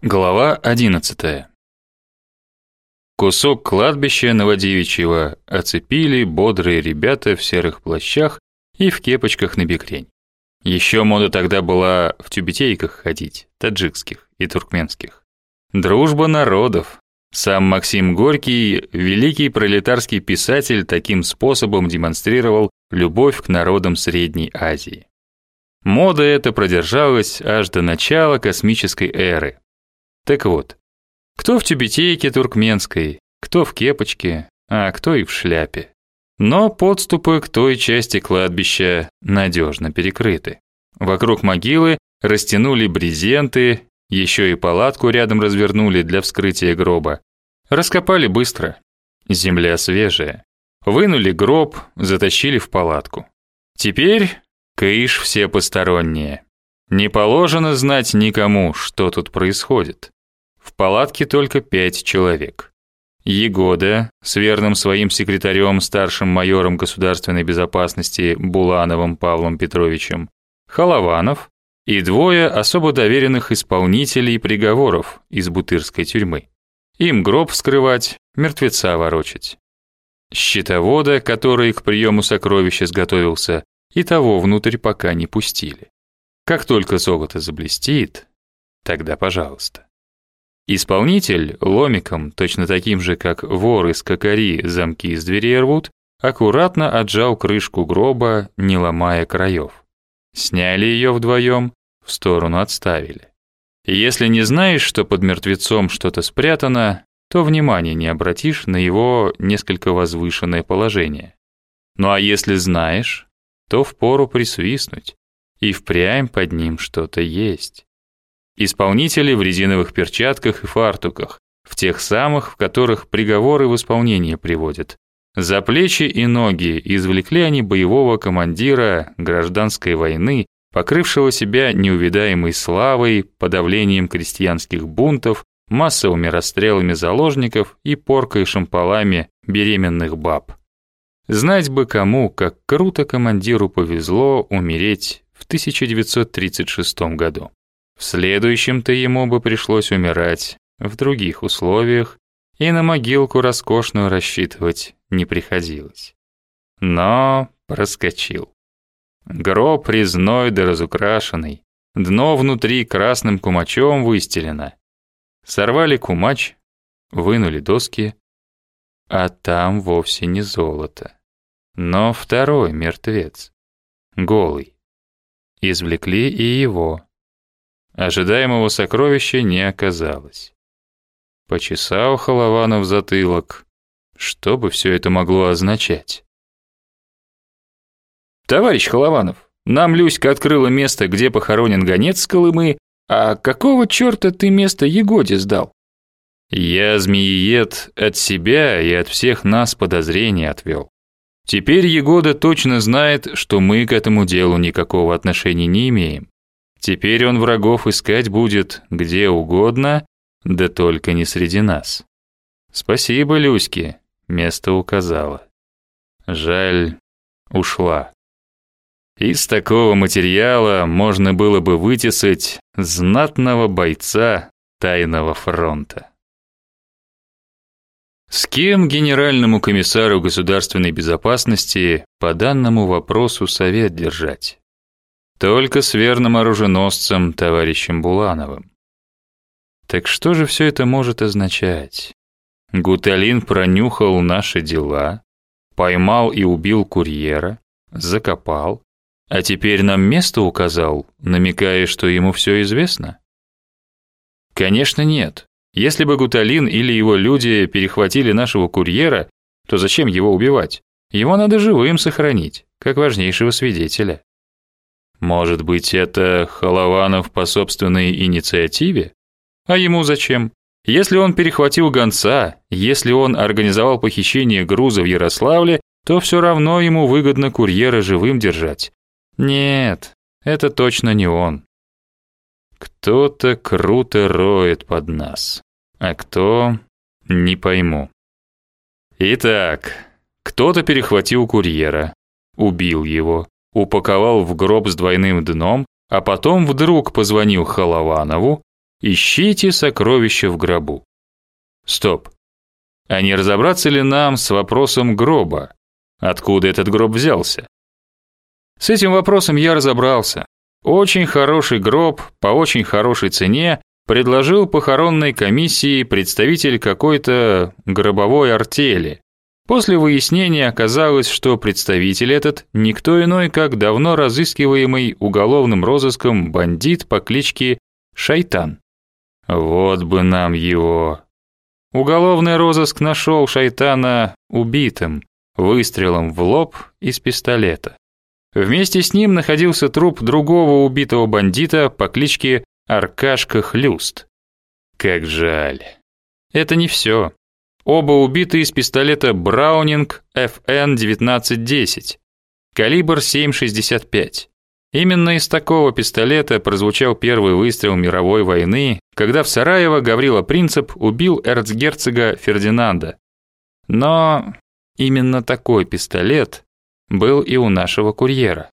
Глава 11. Кусок кладбища Новодевичьего оцепили бодрые ребята в серых плащах и в кепочках на бекрень. Еще мода тогда была в тюбетейках ходить, таджикских и туркменских. Дружба народов. Сам Максим Горький, великий пролетарский писатель, таким способом демонстрировал любовь к народам Средней Азии. Мода эта продержалась аж до начала космической эры, так вот, кто в тюбетейке туркменской, кто в кепочке, а кто и в шляпе. Но подступы к той части кладбища надежно перекрыты. Вокруг могилы растянули брезенты, еще и палатку рядом развернули для вскрытия гроба. Раскопали быстро. Земля свежая. Вынули гроб, затащили в палатку. Теперь кыш все посторонние. Не положено знать никому, что тут происходит. В палатке только пять человек. Егода с верным своим секретарем, старшим майором государственной безопасности Булановым Павлом Петровичем, Халаванов и двое особо доверенных исполнителей приговоров из Бутырской тюрьмы. Им гроб вскрывать, мертвеца ворочать. Счетовода, который к приему сокровища сготовился, и того внутрь пока не пустили. Как только золото заблестит, тогда пожалуйста. Исполнитель ломиком, точно таким же, как вор из кокари замки из дверей рвут, аккуратно отжал крышку гроба, не ломая краев. Сняли ее вдвоем, в сторону отставили. Если не знаешь, что под мертвецом что-то спрятано, то внимания не обратишь на его несколько возвышенное положение. Ну а если знаешь, то впору присвистнуть, и впрямь под ним что-то есть. Исполнители в резиновых перчатках и фартуках, в тех самых, в которых приговоры в исполнение приводят. За плечи и ноги извлекли они боевого командира гражданской войны, покрывшего себя неувидаемой славой, подавлением крестьянских бунтов, массовыми расстрелами заложников и поркой шампалами беременных баб. Знать бы кому, как круто командиру повезло умереть в 1936 году. В следующем-то ему бы пришлось умирать в других условиях, и на могилку роскошную рассчитывать не приходилось. Но проскочил. Гроб резной да разукрашенный, дно внутри красным кумачом выстелено. Сорвали кумач, вынули доски, а там вовсе не золото, но второй мертвец, голый. Извлекли и его. Ожидаемого сокровища не оказалось. Почесал Холованов затылок. Что бы все это могло означать? Товарищ Холованов, нам Люська открыла место, где похоронен гонец с Колымы, а какого черта ты место Егоде сдал? Я, змеиед, от себя и от всех нас подозрения отвел. Теперь Егода точно знает, что мы к этому делу никакого отношения не имеем. Теперь он врагов искать будет где угодно, да только не среди нас. Спасибо, Люське, место указала. Жаль, ушла. Из такого материала можно было бы вытесать знатного бойца тайного фронта. С кем генеральному комиссару государственной безопасности по данному вопросу совет держать? Только с верным оруженосцем, товарищем Булановым. Так что же все это может означать? Гуталин пронюхал наши дела, поймал и убил курьера, закопал, а теперь нам место указал, намекая, что ему все известно? Конечно, нет. Если бы Гуталин или его люди перехватили нашего курьера, то зачем его убивать? Его надо живым сохранить, как важнейшего свидетеля. Может быть, это Холованов по собственной инициативе? А ему зачем? Если он перехватил гонца, если он организовал похищение груза в Ярославле, то все равно ему выгодно курьера живым держать. Нет, это точно не он. Кто-то круто роет под нас. А кто не пойму. Итак, кто-то перехватил курьера, убил его, упаковал в гроб с двойным дном, а потом вдруг позвонил Холованову, Ищите сокровища в гробу. Стоп. А не разобраться ли нам с вопросом гроба? Откуда этот гроб взялся? С этим вопросом я разобрался. Очень хороший гроб по очень хорошей цене предложил похоронной комиссии представитель какой-то гробовой артели. После выяснения оказалось, что представитель этот никто иной, как давно разыскиваемый уголовным розыском бандит по кличке Шайтан. Вот бы нам его. Уголовный розыск нашел Шайтана убитым выстрелом в лоб из пистолета. Вместе с ним находился труп другого убитого бандита по кличке Аркашка Хлюст. Как жаль. Это не все. Оба убиты из пистолета Браунинг FN 1910, калибр 7,65. Именно из такого пистолета прозвучал первый выстрел мировой войны, когда в Сараево Гаврила Принцип убил эрцгерцога Фердинанда. Но именно такой пистолет был и у нашего курьера.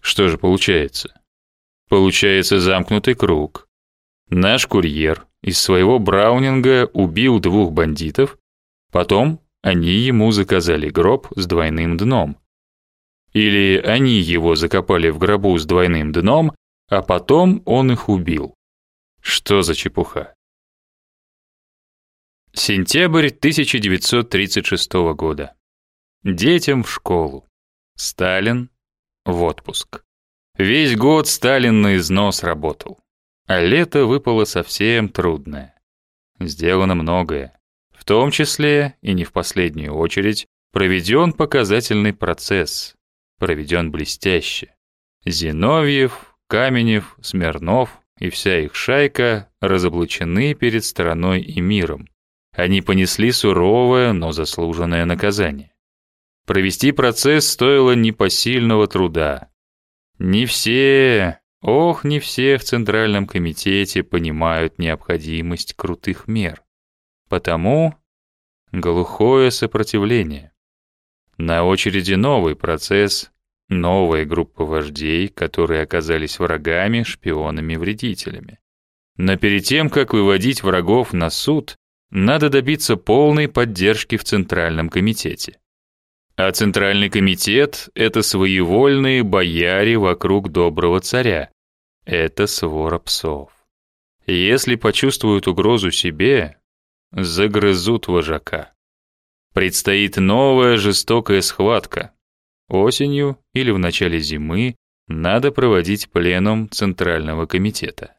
Что же получается? Получается замкнутый круг. Наш курьер из своего Браунинга убил двух бандитов, потом они ему заказали гроб с двойным дном. Или они его закопали в гробу с двойным дном, а потом он их убил. Что за чепуха? Сентябрь 1936 года. Детям в школу. Сталин в отпуск. Весь год Сталин на износ работал. А лето выпало совсем трудное. Сделано многое. В том числе, и не в последнюю очередь, проведен показательный процесс. Проведен блестяще. Зиновьев, Каменев, Смирнов и вся их шайка разоблачены перед страной и миром. Они понесли суровое, но заслуженное наказание. Провести процесс стоило непосильного труда. Не все, ох, не все в Центральном комитете понимают необходимость крутых мер. Потому глухое сопротивление. На очереди новый процесс, новая группа вождей, которые оказались врагами, шпионами, вредителями. Но перед тем, как выводить врагов на суд, надо добиться полной поддержки в Центральном комитете. А Центральный комитет — это своевольные бояре вокруг доброго царя. Это свора псов. Если почувствуют угрозу себе, загрызут вожака. Предстоит новая жестокая схватка. Осенью или в начале зимы надо проводить пленум Центрального комитета.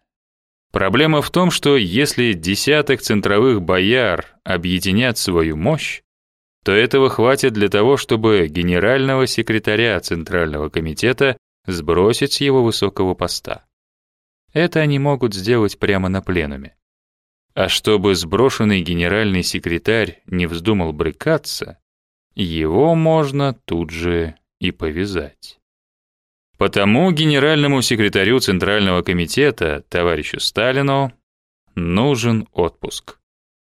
Проблема в том, что если десяток центровых бояр объединят свою мощь, то этого хватит для того, чтобы генерального секретаря Центрального комитета сбросить с его высокого поста. Это они могут сделать прямо на пленуме. А чтобы сброшенный генеральный секретарь не вздумал брыкаться, его можно тут же и повязать. Потому генеральному секретарю Центрального комитета, товарищу Сталину, нужен отпуск.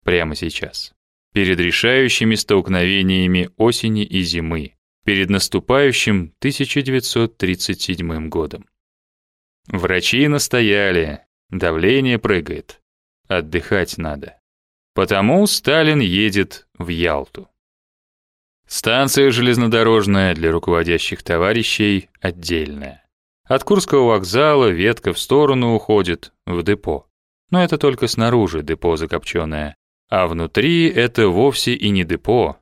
Прямо сейчас перед решающими столкновениями осени и зимы, перед наступающим 1937 годом. Врачи настояли, давление прыгает, отдыхать надо. Потому Сталин едет в Ялту. Станция железнодорожная для руководящих товарищей отдельная. От Курского вокзала ветка в сторону уходит, в депо. Но это только снаружи депо закопченное. А внутри это вовсе и не депо,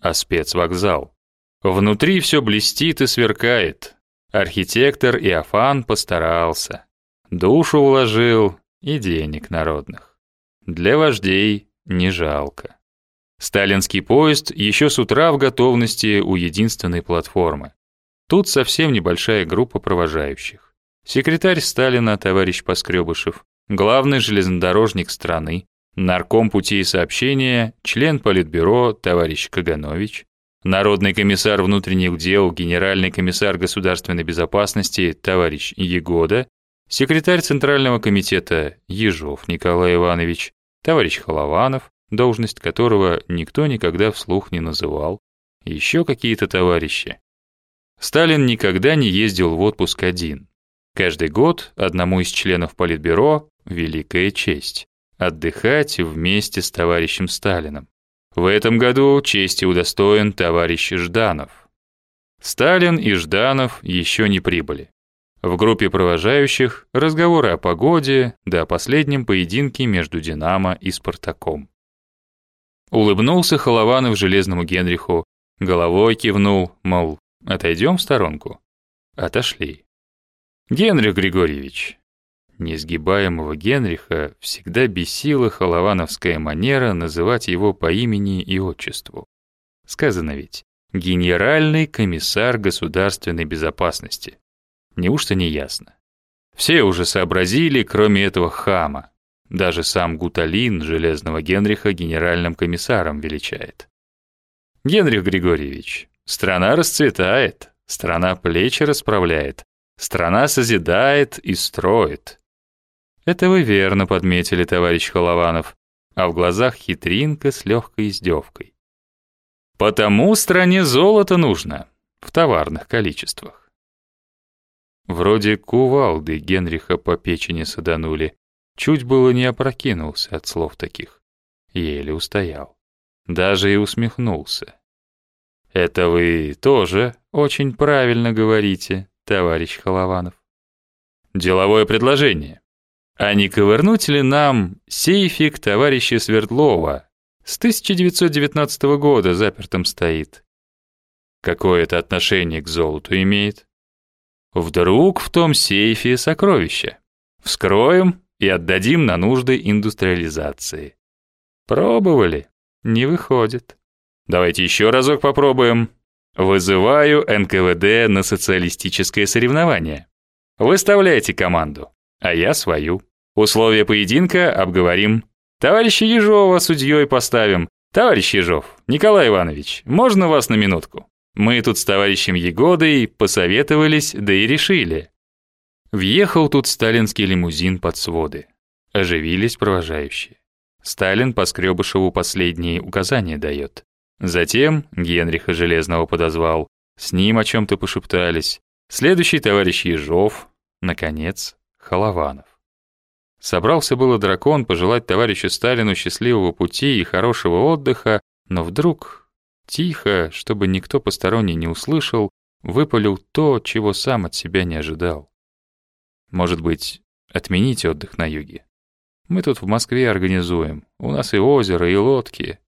а спецвокзал. Внутри все блестит и сверкает. Архитектор Иофан постарался. Душу вложил и денег народных. Для вождей не жалко. Сталинский поезд еще с утра в готовности у единственной платформы. Тут совсем небольшая группа провожающих. Секретарь Сталина товарищ Поскребышев, главный железнодорожник страны, нарком путей сообщения, член Политбюро товарищ Каганович, народный комиссар внутренних дел, генеральный комиссар государственной безопасности товарищ Егода, секретарь Центрального комитета Ежов Николай Иванович, товарищ Холованов, должность которого никто никогда вслух не называл, еще какие-то товарищи. Сталин никогда не ездил в отпуск один. Каждый год одному из членов Политбюро великая честь отдыхать вместе с товарищем Сталиным. В этом году чести удостоен товарищ Жданов. Сталин и Жданов еще не прибыли. В группе провожающих разговоры о погоде, да о последнем поединке между Динамо и Спартаком. Улыбнулся Холованов железному Генриху, головой кивнул, мол, отойдем в сторонку. Отошли. Генрих Григорьевич. Несгибаемого Генриха всегда бесила холовановская манера называть его по имени и отчеству. Сказано ведь «Генеральный комиссар государственной безопасности». Неужто не ясно? Все уже сообразили, кроме этого хама. Даже сам Гуталин Железного Генриха генеральным комиссаром величает. Генрих Григорьевич, страна расцветает, страна плечи расправляет, страна созидает и строит. Это вы верно подметили, товарищ Холованов, а в глазах хитринка с легкой издевкой. Потому стране золото нужно в товарных количествах. Вроде кувалды Генриха по печени саданули. Чуть было не опрокинулся от слов таких. Еле устоял. Даже и усмехнулся. «Это вы тоже очень правильно говорите, товарищ Холованов. Деловое предложение. А не ковырнуть ли нам сейфик товарища Свердлова? С 1919 года запертым стоит. Какое это отношение к золоту имеет? Вдруг в том сейфе сокровища. Вскроем и отдадим на нужды индустриализации. Пробовали? Не выходит. Давайте еще разок попробуем. Вызываю НКВД на социалистическое соревнование. Выставляйте команду, а я свою. Условия поединка обговорим. Товарища Ежова судьей поставим. Товарищ Ежов, Николай Иванович, можно вас на минутку? Мы тут с товарищем Егодой посоветовались, да и решили. Въехал тут сталинский лимузин под своды. Оживились провожающие. Сталин по Скребышеву последние указания дает. Затем Генриха Железного подозвал. С ним о чем-то пошептались. Следующий товарищ Ежов. Наконец, Холованов. Собрался было дракон пожелать товарищу Сталину счастливого пути и хорошего отдыха, но вдруг Тихо, чтобы никто посторонний не услышал, выпалил то, чего сам от себя не ожидал. Может быть, отменить отдых на юге? Мы тут в Москве организуем. У нас и озеро, и лодки.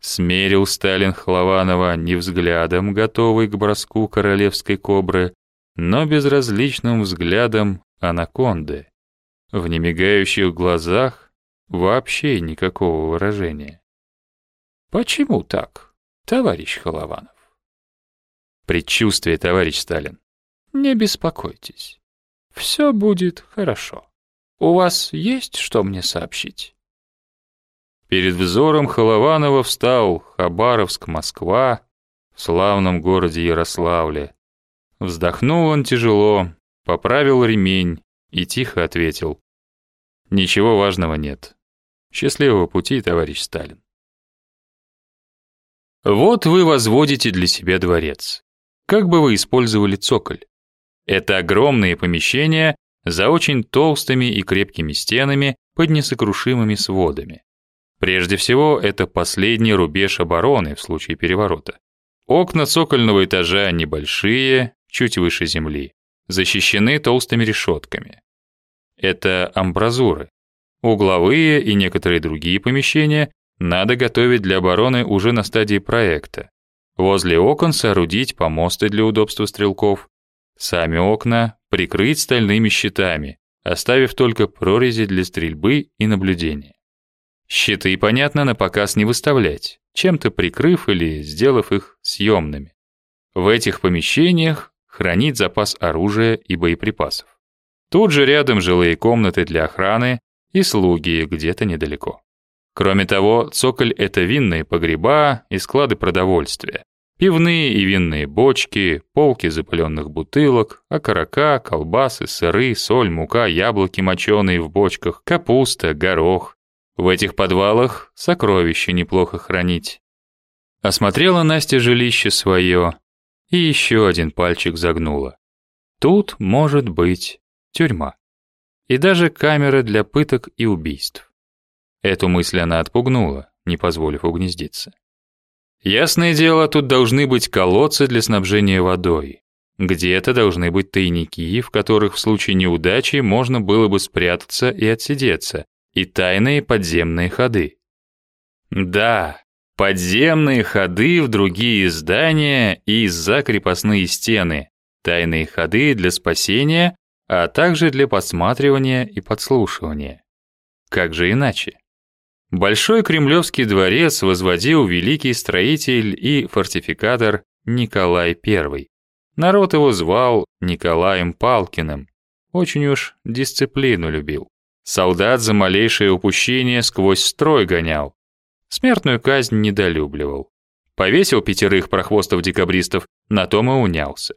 Смерил Сталин Хлованова не взглядом, готовый к броску королевской кобры, но безразличным взглядом анаконды. В немигающих глазах вообще никакого выражения. Почему так? товарищ Холованов. Предчувствие, товарищ Сталин. Не беспокойтесь. Все будет хорошо. У вас есть что мне сообщить? Перед взором Холованова встал Хабаровск, Москва, в славном городе Ярославле. Вздохнул он тяжело, поправил ремень и тихо ответил. Ничего важного нет. Счастливого пути, товарищ Сталин. Вот вы возводите для себя дворец. Как бы вы использовали цоколь? Это огромные помещения за очень толстыми и крепкими стенами под несокрушимыми сводами. Прежде всего, это последний рубеж обороны в случае переворота. Окна цокольного этажа небольшие, чуть выше земли, защищены толстыми решетками. Это амбразуры. Угловые и некоторые другие помещения надо готовить для обороны уже на стадии проекта. Возле окон соорудить помосты для удобства стрелков. Сами окна прикрыть стальными щитами, оставив только прорези для стрельбы и наблюдения. Щиты, понятно, на показ не выставлять, чем-то прикрыв или сделав их съемными. В этих помещениях хранить запас оружия и боеприпасов. Тут же рядом жилые комнаты для охраны и слуги где-то недалеко. Кроме того, цоколь — это винные погреба и склады продовольствия. Пивные и винные бочки, полки запыленных бутылок, окорока, колбасы, сыры, соль, мука, яблоки моченые в бочках, капуста, горох. В этих подвалах сокровища неплохо хранить. Осмотрела Настя жилище свое и еще один пальчик загнула. Тут может быть тюрьма. и даже камеры для пыток и убийств. Эту мысль она отпугнула, не позволив угнездиться. Ясное дело, тут должны быть колодцы для снабжения водой. Где-то должны быть тайники, в которых в случае неудачи можно было бы спрятаться и отсидеться, и тайные подземные ходы. Да, подземные ходы в другие здания и за крепостные стены, тайные ходы для спасения, а также для подсматривания и подслушивания. Как же иначе? Большой Кремлевский дворец возводил великий строитель и фортификатор Николай I. Народ его звал Николаем Палкиным. Очень уж дисциплину любил. Солдат за малейшее упущение сквозь строй гонял. Смертную казнь недолюбливал. Повесил пятерых прохвостов-декабристов, на том и унялся.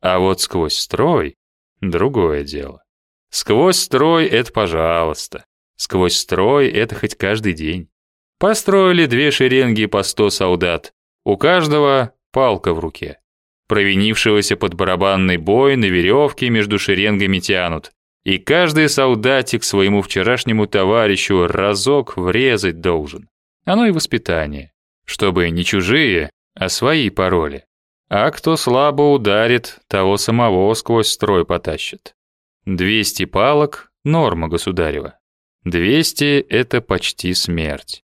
А вот сквозь строй — другое дело. Сквозь строй — это пожалуйста. Сквозь строй это хоть каждый день. Построили две шеренги по сто солдат. У каждого палка в руке. Провинившегося под барабанный бой на веревке между шеренгами тянут. И каждый солдатик своему вчерашнему товарищу разок врезать должен. Оно и воспитание. Чтобы не чужие, а свои пароли. А кто слабо ударит, того самого сквозь строй потащит. 200 палок – норма государева. 200 — это почти смерть.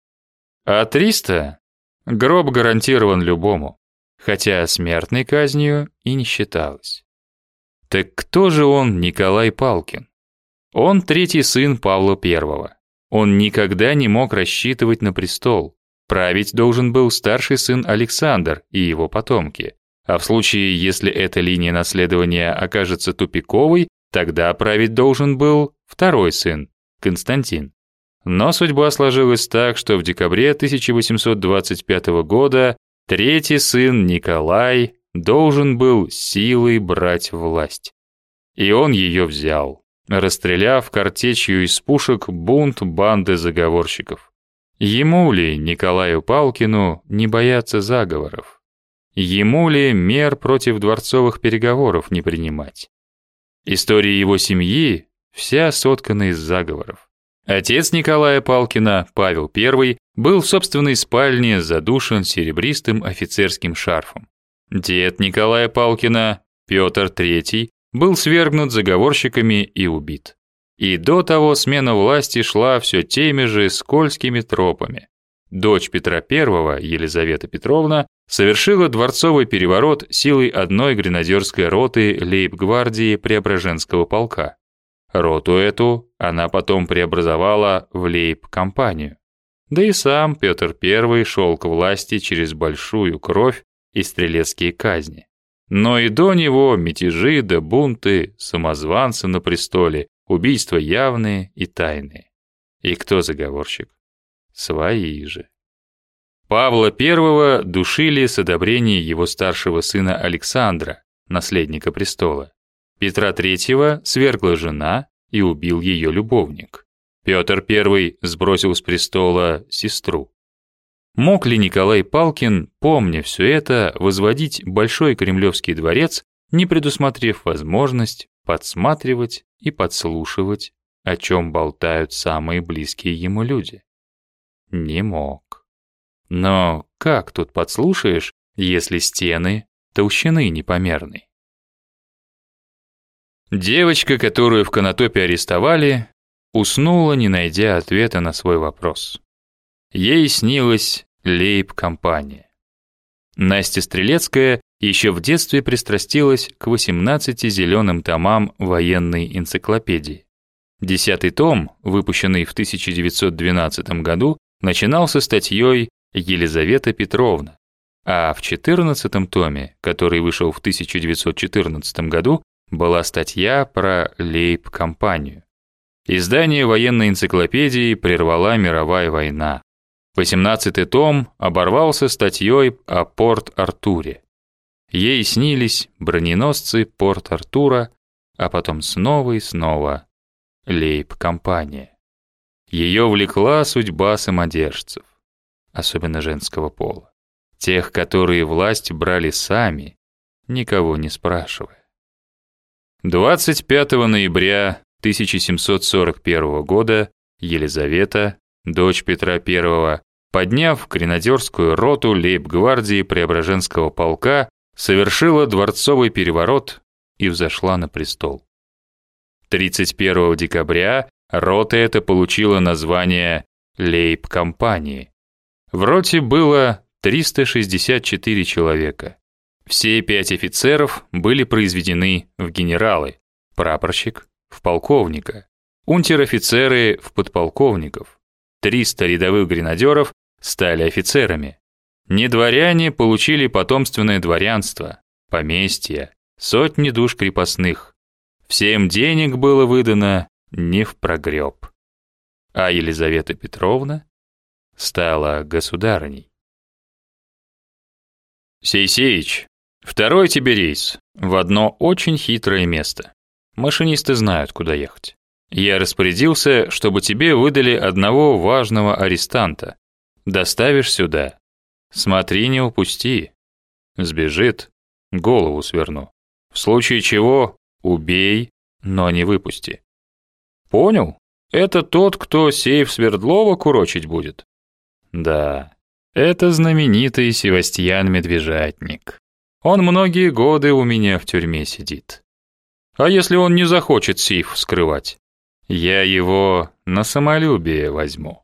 А 300 — гроб гарантирован любому, хотя смертной казнью и не считалось. Так кто же он, Николай Палкин? Он третий сын Павла I. Он никогда не мог рассчитывать на престол. Править должен был старший сын Александр и его потомки. А в случае, если эта линия наследования окажется тупиковой, тогда править должен был второй сын, Константин. Но судьба сложилась так, что в декабре 1825 года третий сын Николай должен был силой брать власть. И он ее взял, расстреляв картечью из пушек бунт банды заговорщиков. Ему ли, Николаю Палкину, не бояться заговоров? Ему ли мер против дворцовых переговоров не принимать? История его семьи вся соткана из заговоров. Отец Николая Палкина, Павел I, был в собственной спальне задушен серебристым офицерским шарфом. Дед Николая Палкина, Петр III, был свергнут заговорщиками и убит. И до того смена власти шла все теми же скользкими тропами. Дочь Петра I, Елизавета Петровна, совершила дворцовый переворот силой одной гренадерской роты лейб-гвардии Преображенского полка. Роту эту она потом преобразовала в лейб-компанию. Да и сам Петр I шел к власти через большую кровь и стрелецкие казни. Но и до него мятежи да бунты, самозванцы на престоле, убийства явные и тайные. И кто заговорщик? Свои же. Павла I душили с одобрения его старшего сына Александра, наследника престола. Петра III свергла жена и убил ее любовник. Петр I сбросил с престола сестру. Мог ли Николай Палкин, помня все это, возводить большой кремлевский дворец, не предусмотрев возможность подсматривать и подслушивать, о чем болтают самые близкие ему люди? Не мог. Но как тут подслушаешь, если стены толщины непомерной? Девочка, которую в Конотопе арестовали, уснула, не найдя ответа на свой вопрос. Ей снилась лейб-компания. Настя Стрелецкая еще в детстве пристрастилась к 18 зеленым томам военной энциклопедии. Десятый том, выпущенный в 1912 году, начинался статьей «Елизавета Петровна», а в 14 томе, который вышел в 1914 году, была статья про лейб-компанию. Издание военной энциклопедии прервала мировая война. 18 том оборвался статьей о Порт-Артуре. Ей снились броненосцы Порт-Артура, а потом снова и снова лейб-компания. Ее влекла судьба самодержцев, особенно женского пола, тех, которые власть брали сами, никого не спрашивая. 25 ноября 1741 года Елизавета, дочь Петра I, подняв гренадерскую роту лейб-гвардии Преображенского полка, совершила дворцовый переворот и взошла на престол. 31 декабря рота эта получила название лейб-компании. В роте было 364 человека. Все пять офицеров были произведены в генералы, прапорщик в полковника, унтер-офицеры в подполковников, 300 рядовых гренадеров стали офицерами. Недворяне получили потомственное дворянство, поместья, сотни душ крепостных. Всем денег было выдано не в прогреб. А Елизавета Петровна стала государыней. Сейсеич, второй тебе рейс в одно очень хитрое место. Машинисты знают, куда ехать. Я распорядился, чтобы тебе выдали одного важного арестанта. Доставишь сюда. Смотри, не упусти. Сбежит, голову сверну. В случае чего убей, но не выпусти. Понял? Это тот, кто сейф Свердлова курочить будет? Да, это знаменитый Севастьян Медвежатник. Он многие годы у меня в тюрьме сидит. А если он не захочет сейф вскрывать? Я его на самолюбие возьму.